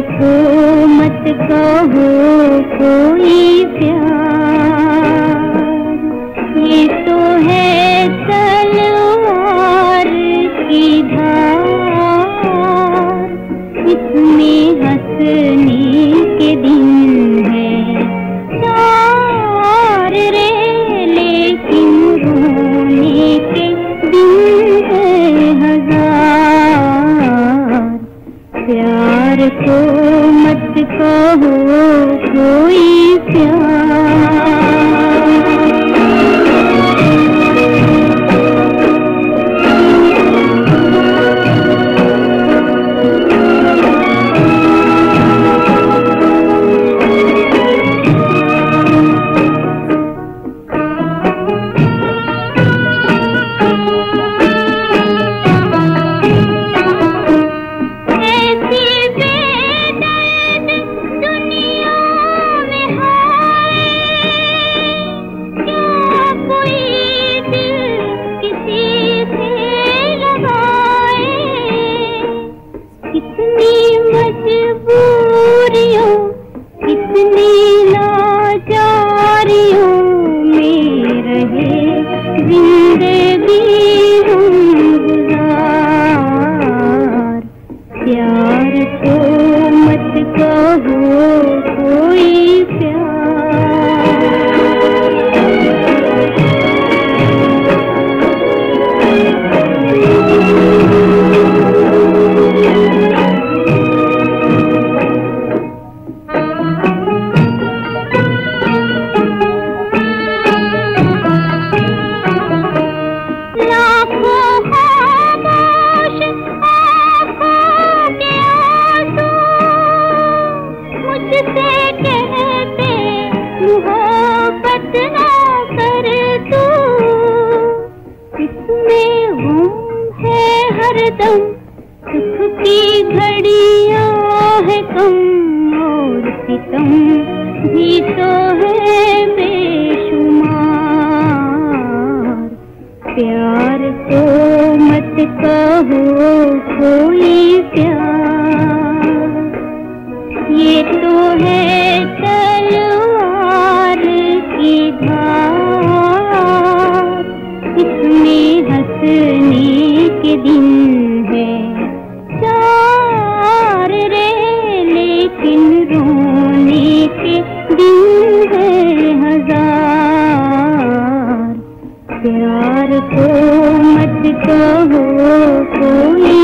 को मत कहो। को मत कहो कोई प्यार। हरदम सुख की घड़िया है कम और सितम। भी तो है बेशुमार, प्यार को मत कहो कोई प्यार। ये तो है तलवार की धार, इसमें हंसने ये दिन है। चार रे, लेकिन रोने के दिन है हज़ार। प्यार को मत कहो, कोई